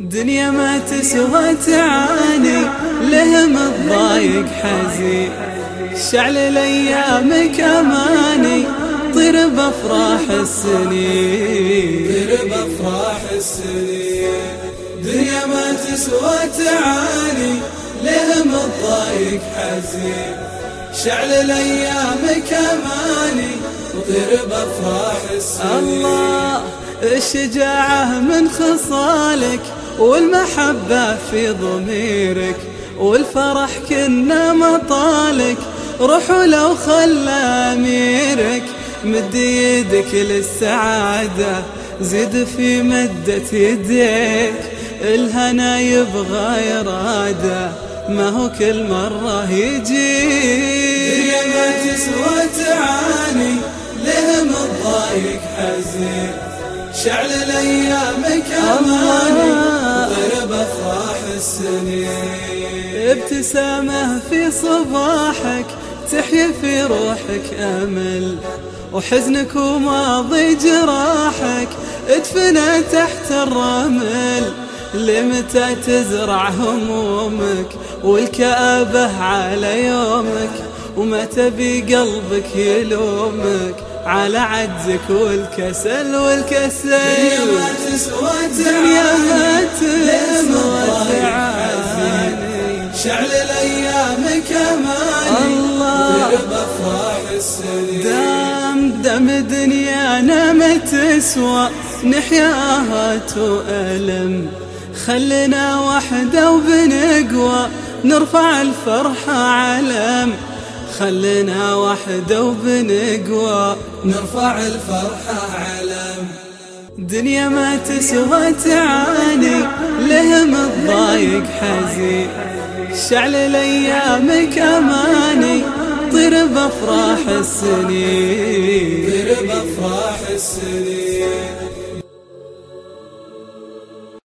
دنيا ما تسوى تعاني لهم الضايق حزين شعل الأيام كماني طير بأفراح السنين. طير بأفراح السنين. دنيا ما تسوى تعاني لهم الضايق حزين شعل الأيام كماني وطير بأفراح السنين. الله الشجاعة من خصالك والمحبة في ضميرك والفرح كنا مطالك. روح لو خلى أميرك مد يدك للسعادة زد في مدة يديك. الهنا يبغى إرادة ما هو كل مرة يجي. دنيا ما تسوى تعاني لهم الضايق حزين. شعل الأيام كماني وضرب السنين ابتسامة في صباحك تحيي في روحك أمل. وحزنك وماضي جراحك ادفنا تحت الرمل. لمتى تزرع همومك والكآبة على يومك؟ ومتى بقلبك يلومك على عجزك والكسل والكسل؟ دنيا ما تسوى دنيا ما تسوى دام دم دنيانا ما تسوى نحياها وألم خلنا وحدة وبنقوى نرفع الفرحة علم. خلنا وحدة وبنقوى نرفع الفرحة علم. دنيا ما تسوى تعاني لهم الضايق حزين. شعل الأيام كماني. قرب افراح السنين. افراح السنين.